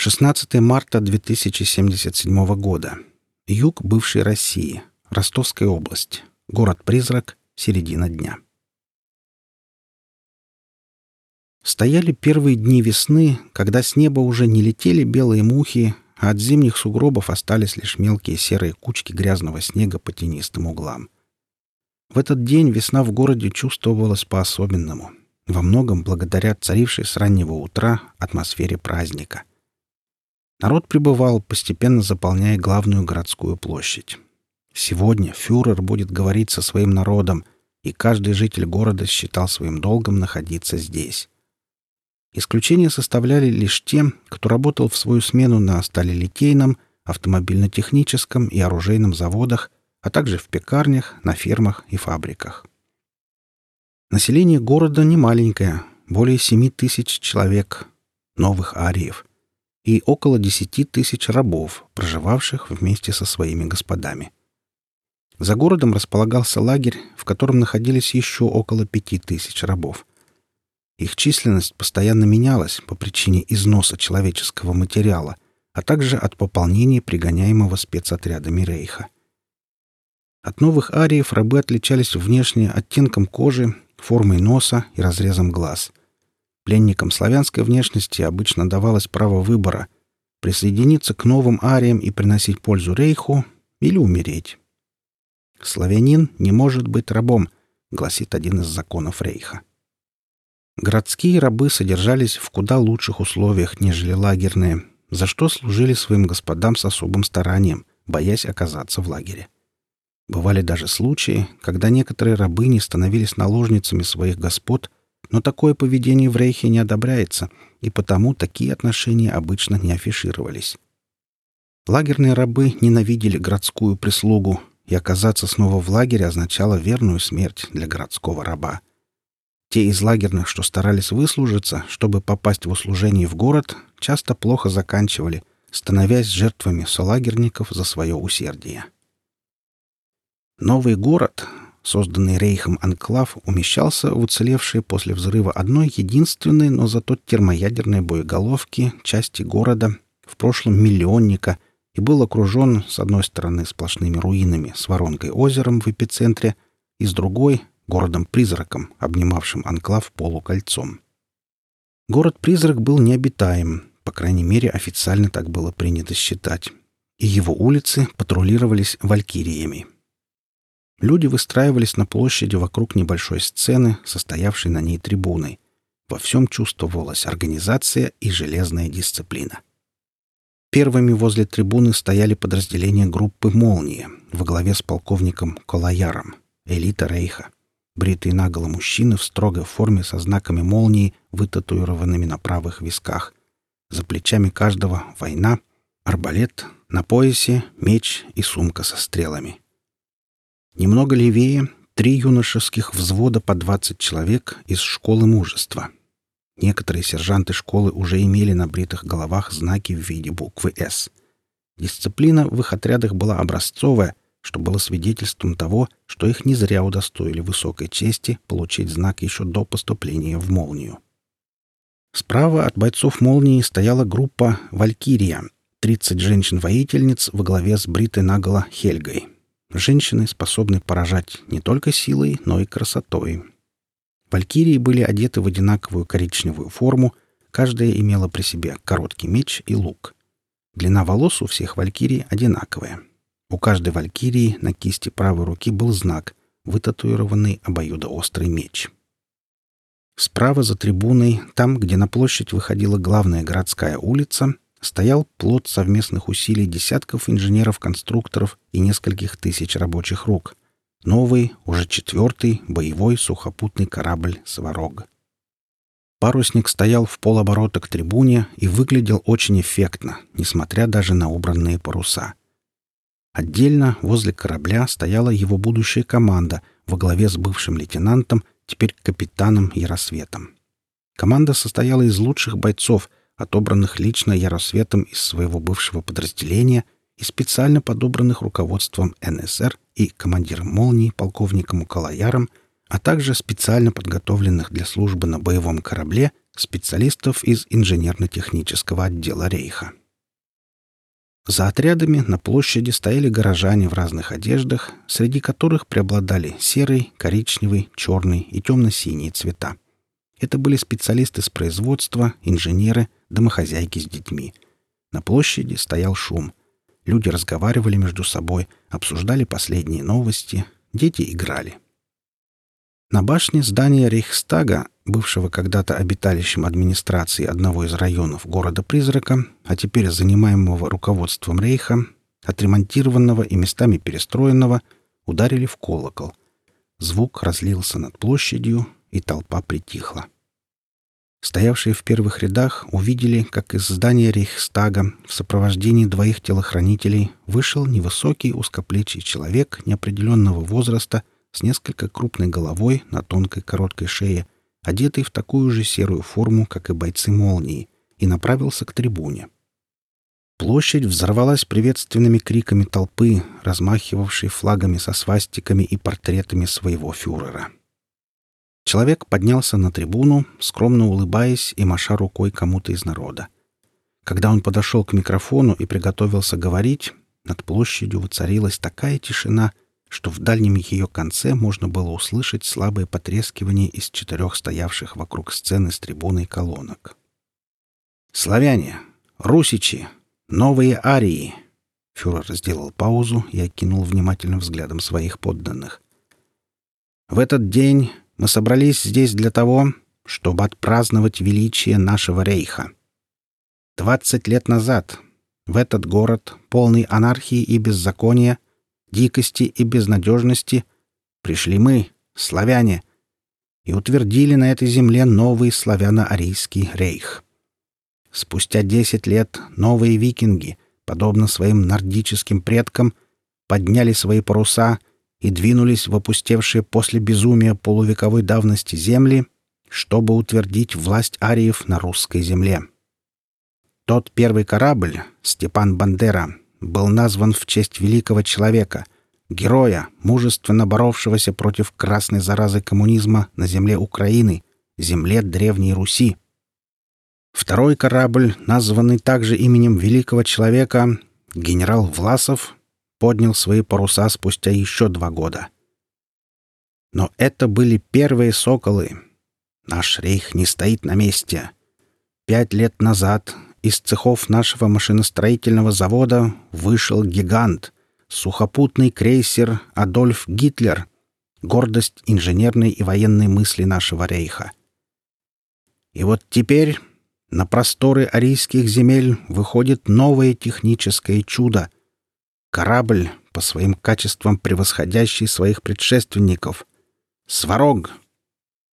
16 марта 2077 года. Юг бывшей России. Ростовская область. Город-призрак. Середина дня. Стояли первые дни весны, когда с неба уже не летели белые мухи, а от зимних сугробов остались лишь мелкие серые кучки грязного снега по тенистым углам. В этот день весна в городе чувствовалась по-особенному, во многом благодаря царившей с раннего утра атмосфере праздника. Народ пребывал, постепенно заполняя главную городскую площадь. Сегодня фюрер будет говорить со своим народом, и каждый житель города считал своим долгом находиться здесь. Исключение составляли лишь те, кто работал в свою смену на сталелитейном, автомобильно-техническом и оружейном заводах, а также в пекарнях, на фермах и фабриках. Население города немаленькое, более 7 тысяч человек, новых ариев, и около 10 тысяч рабов, проживавших вместе со своими господами. За городом располагался лагерь, в котором находились еще около пяти тысяч рабов. Их численность постоянно менялась по причине износа человеческого материала, а также от пополнения пригоняемого спецотрядами Рейха. От новых ариев рабы отличались внешне оттенком кожи, формой носа и разрезом глаз. Пленникам славянской внешности обычно давалось право выбора — присоединиться к новым ариям и приносить пользу Рейху или умереть. «Славянин не может быть рабом», — гласит один из законов Рейха. Городские рабы содержались в куда лучших условиях, нежели лагерные, за что служили своим господам с особым старанием, боясь оказаться в лагере. Бывали даже случаи, когда некоторые рабыни становились наложницами своих господ, но такое поведение в Рейхе не одобряется, и потому такие отношения обычно не афишировались. Лагерные рабы ненавидели городскую прислугу, и оказаться снова в лагере означало верную смерть для городского раба. Те из лагерных, что старались выслужиться, чтобы попасть в услужение в город, часто плохо заканчивали, становясь жертвами солагерников за свое усердие. Новый город, созданный Рейхом анклав, умещался в уцелевшей после взрыва одной единственной, но зато термоядерной боеголовки части города, в прошлом миллионника, и был окружен с одной стороны сплошными руинами с воронкой озером в эпицентре, и с другой городом-призраком, обнимавшим анклав полукольцом. Город-призрак был необитаем, по крайней мере, официально так было принято считать, и его улицы патрулировались валькириями. Люди выстраивались на площади вокруг небольшой сцены, состоявшей на ней трибуной. Во всем чувствовалась организация и железная дисциплина. Первыми возле трибуны стояли подразделения группы «Молния» во главе с полковником Колояром, элита Рейха бритые наголо мужчины в строгой форме со знаками молнии, вытатуированными на правых висках. За плечами каждого война, арбалет, на поясе меч и сумка со стрелами. Немного левее три юношеских взвода по 20 человек из школы мужества. Некоторые сержанты школы уже имели на бритых головах знаки в виде буквы «С». Дисциплина в их отрядах была образцовая — что было свидетельством того, что их не зря удостоили высокой чести получить знак еще до поступления в молнию. Справа от бойцов молнии стояла группа «Валькирия» — 30 женщин-воительниц во главе с бритой наголо Хельгой. Женщины способны поражать не только силой, но и красотой. Валькирии были одеты в одинаковую коричневую форму, каждая имела при себе короткий меч и лук. Длина волос у всех валькирий одинаковая — у каждой валькирии на кисти правой руки был знак, вытатуированный обоюдоострый меч. Справа за трибуной, там, где на площадь выходила главная городская улица, стоял плод совместных усилий десятков инженеров-конструкторов и нескольких тысяч рабочих рук. Новый, уже четвертый, боевой сухопутный корабль «Сварог». Парусник стоял в полоборота к трибуне и выглядел очень эффектно, несмотря даже на убранные паруса. Отдельно возле корабля стояла его будущая команда во главе с бывшим лейтенантом, теперь капитаном Яросветом. Команда состояла из лучших бойцов, отобранных лично Яросветом из своего бывшего подразделения и специально подобранных руководством НСР и командиром «Молнии» полковником Укалаяром, а также специально подготовленных для службы на боевом корабле специалистов из инженерно-технического отдела Рейха. За отрядами на площади стояли горожане в разных одеждах, среди которых преобладали серый, коричневый, черный и темно-синие цвета. Это были специалисты с производства, инженеры, домохозяйки с детьми. На площади стоял шум. Люди разговаривали между собой, обсуждали последние новости, дети играли. На башне здания Рейхстага, бывшего когда-то обиталищем администрации одного из районов города-призрака, а теперь занимаемого руководством Рейха, отремонтированного и местами перестроенного, ударили в колокол. Звук разлился над площадью, и толпа притихла. Стоявшие в первых рядах увидели, как из здания Рейхстага в сопровождении двоих телохранителей вышел невысокий узкоплечий человек неопределенного возраста с несколько крупной головой на тонкой короткой шее, одетый в такую же серую форму, как и бойцы «Молнии», и направился к трибуне. Площадь взорвалась приветственными криками толпы, размахивавшей флагами со свастиками и портретами своего фюрера. Человек поднялся на трибуну, скромно улыбаясь и маша рукой кому-то из народа. Когда он подошел к микрофону и приготовился говорить, над площадью воцарилась такая тишина, что в дальнем ее конце можно было услышать слабое потрескивание из четырех стоявших вокруг сцены с трибуной колонок. «Славяне! Русичи! Новые арии!» Фюрер сделал паузу и окинул внимательным взглядом своих подданных. «В этот день мы собрались здесь для того, чтобы отпраздновать величие нашего рейха. Двадцать лет назад в этот город, полный анархии и беззакония, дикости и безнадежности, пришли мы, славяне, и утвердили на этой земле новый славяно-арийский рейх. Спустя десять лет новые викинги, подобно своим нордическим предкам, подняли свои паруса и двинулись в опустевшие после безумия полувековой давности земли, чтобы утвердить власть ариев на русской земле. Тот первый корабль, Степан Бандера, был назван в честь великого человека, героя, мужественно боровшегося против красной заразы коммунизма на земле Украины, земле Древней Руси. Второй корабль, названный также именем великого человека, генерал Власов, поднял свои паруса спустя еще два года. Но это были первые «Соколы». Наш рейх не стоит на месте. Пять лет назад из цехов нашего машиностроительного завода вышел гигант, сухопутный крейсер «Адольф Гитлер», гордость инженерной и военной мысли нашего рейха. И вот теперь на просторы арийских земель выходит новое техническое чудо — Корабль, по своим качествам превосходящий своих предшественников. «Сварог!»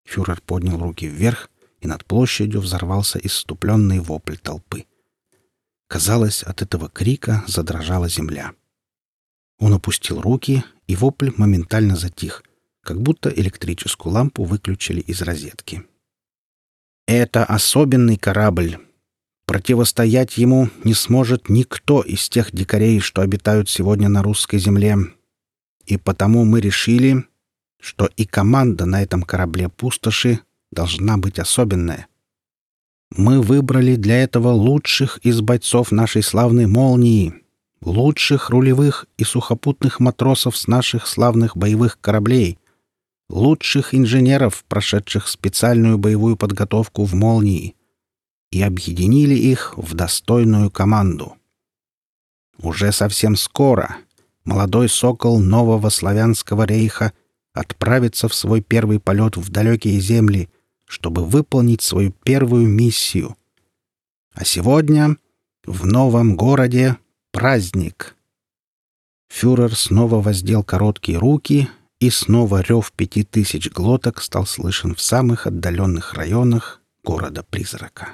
Фюрер поднял руки вверх, и над площадью взорвался иступленный вопль толпы. Казалось, от этого крика задрожала земля. Он опустил руки, и вопль моментально затих, как будто электрическую лампу выключили из розетки. «Это особенный корабль», Противостоять ему не сможет никто из тех дикарей, что обитают сегодня на русской земле. И потому мы решили, что и команда на этом корабле пустоши должна быть особенная. Мы выбрали для этого лучших из бойцов нашей славной молнии, лучших рулевых и сухопутных матросов с наших славных боевых кораблей, лучших инженеров, прошедших специальную боевую подготовку в молнии — и объединили их в достойную команду. Уже совсем скоро молодой сокол нового славянского рейха отправится в свой первый полет в далекие земли, чтобы выполнить свою первую миссию. А сегодня в новом городе праздник. Фюрер снова воздел короткие руки, и снова рев пяти тысяч глоток стал слышен в самых отдаленных районах города-призрака.